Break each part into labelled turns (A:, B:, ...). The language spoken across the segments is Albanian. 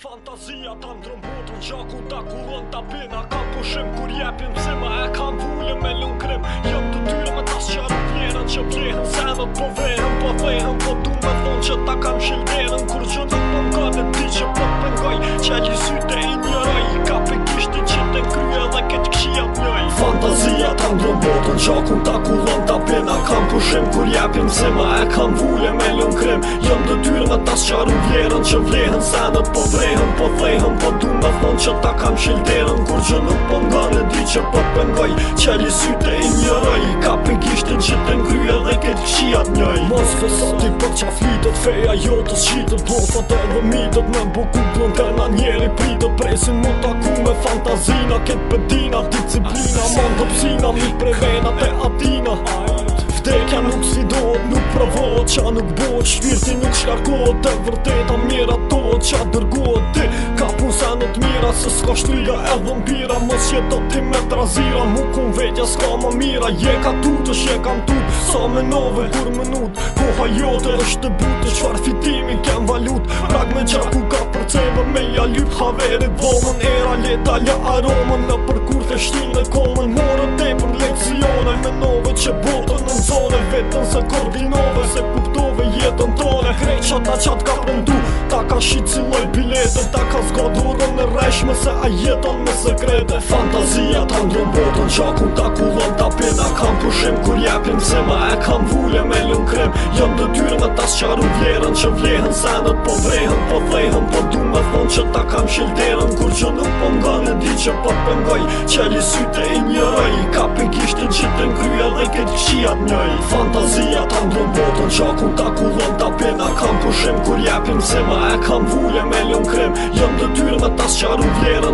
A: Fantazia ta ndrën botën Gjaku ta kuron ta pina Ka pushim kur jepim se ma E kam vullim me lun krim Jëm të tyre me tas qërë vjerën Që pjehen zemët po vehen Po vehen po du me thonë që ta kam shilderën Kur gjë nuk po nga dhe ti që po pëngoj Që e syte i njëraj I ka për kishtin që të kryë Dhe këtë këshia mjoj Fantazia ta ndrën botën Gjaku ta kuron pushim kur japim se ma e kam vuje me lën krim Jëm të dyrë me tas qarën vjerën që vlehën se në po vrehën po thejën Po du me thonë që ta kam shilderën kur që nuk po nga në di që po pëngoj Që li syte i njëraj, ka pëngishtin që të ngry dhe këtë këshiat njëj Mos fësati ti për qa flitët feja jotës qitët Do të të dhe mitët me më buku blën të nga njeri pritët Presin mu taku me fantazina, këtë pëdina, disciplina, mund të prevenat e qa nuk bohë Shvirti nuk shkarkohet Dhe vërteta mira to qa dërgohet Ti ka pun senet mira Se s'ka shtriga e mbira Mos që do ti me trazira Mu kun vetja s'ka ma mira Je ka tu të shje kam tu Sa me nove kur minut Koha jote është të butë Qfar fitimi kem valut Prag me qa ku ka përceve Me ja lyp haveri vomen era leta ja aromen Në përkur të shtin dhe komën Morën te për lekcione Me nove që botën në zone Vetën se koordinone Në qatë ka puntu Ta ka shqitë si në bilet ta ka zgatë shmë se a jeton me sekrete Fantazia ta ndron botën që ku ta kullon ta pjeda Kam pushim kur jepim se ma e kam vulle me lën krem Jëm të dyrë me tas qaru vjerën që vlehen senet po vrehen Po vlehen po du me thon që ta kam shilderën Kur që nuk po nga në di që po pëngoj qeli syte i njëroj Ka për kishtë në gjithë të dhe këtë këshia njëj Fantazia ta ndron botën që ku ta kullon ta pjeda Kam pushim kur jepim se ma e kam vulle me lën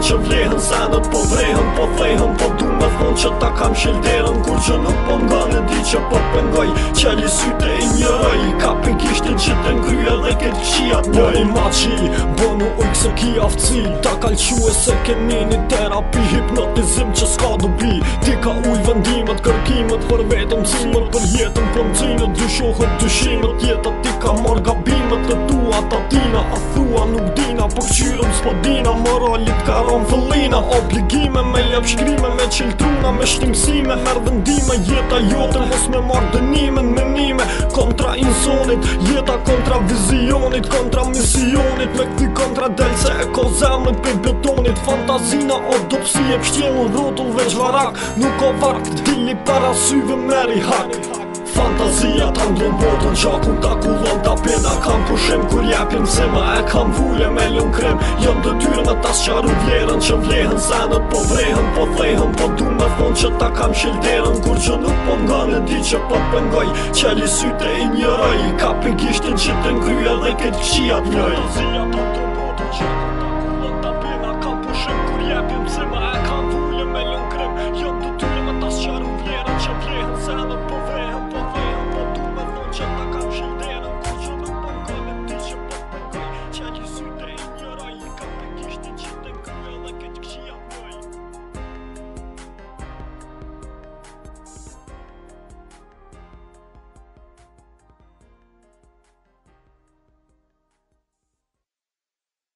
A: që vlehën Sa në po vrehën, po fejhën Po du me thonë që ta kam shilderën Kur që nuk po nga në di që po pengoj Qeli syte i njëroj Ka pinkishtin që të ngryje dhe këtë qia të njëri Ma qi, në ujkë se ki Ta kalë que se keni një terapi Hipnotizim që s'ka do Ti ka ujë vendimet, kërkimet Për vetëm cimët, për jetën promcinët Dy shohët dyshimet, jetët ti ka marrë gabimet Të tua ta tina, a thua nuk dina Për qyrëm dina, moralit ka ronë vëllina Obligime me lep shkrime, me qiltruna Me shtimësime, merë vendime Jeta jote, mos me marrë në menime Kontra insonit, jeta kontra vizionit Kontra misionit, me këti kontra kontra delse e ko zemlën për betonit Fantazina o dopsi e pështjelu rrotu veç varak Nuk o vark të dili para syve meri hak Fantazia ta ndron botën qaku ta kullon ta pjeda Kam pushim kur se zima e kam vulle me lën krem Jëm të tyrë me tas qaru vlerën që vlehen Senët po vrehen po vlehen po du me thon që ta kam shilderën Kur që nuk po nga në di që po pëngoj Qeli syte i njëraj Ka pëngishtin që të ngryja dhe këtë qia të Fantazia ta each